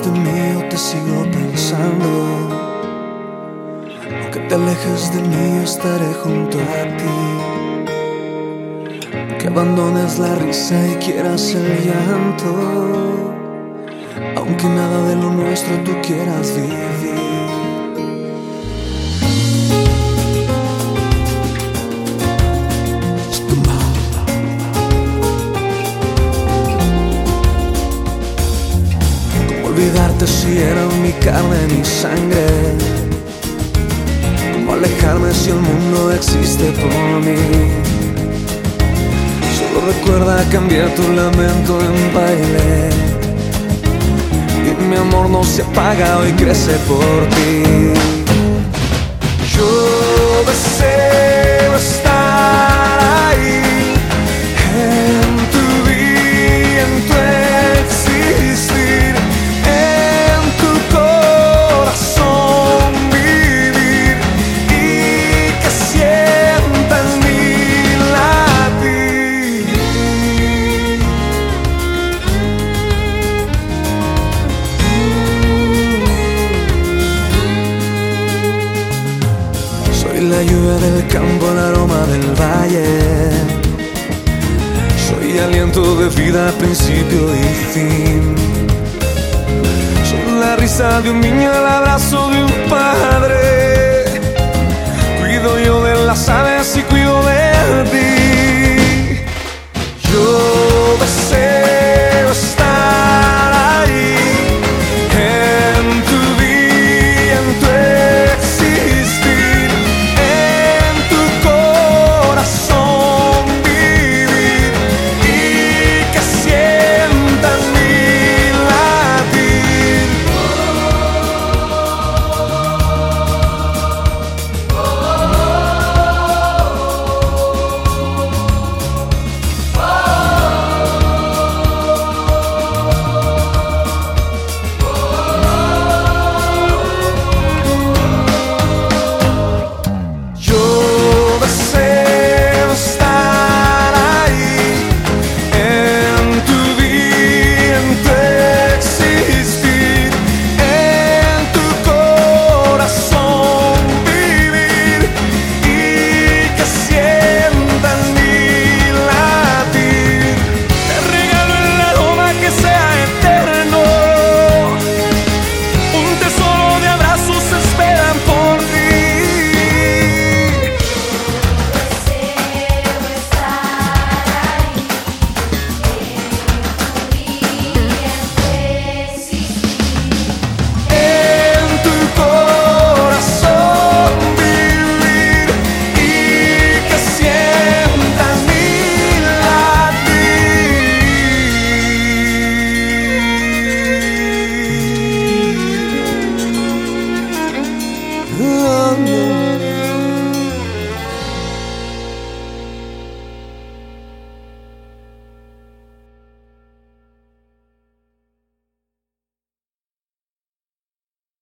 Este de mí, yo te sigo pensando. Aunque te alejes de mí, yo estaré junto a ti. Que abandones la risa y quieras el llanto. Aunque nada de lo nuestro tú quieras vivir. Olvidarte si eran mi carne, mi sangre? ¿Cómo alejarme si el mundo existe por mí? Solo recuerda cambiar tu lamento en baile. Y mi amor no se apaga, hoy crece por ti. Yo deseo La lluvia del campo, el aroma del valle. Soy aliento de vida, principio y fin. Soy la risa de un niño, el abrazo de un padre. Oh.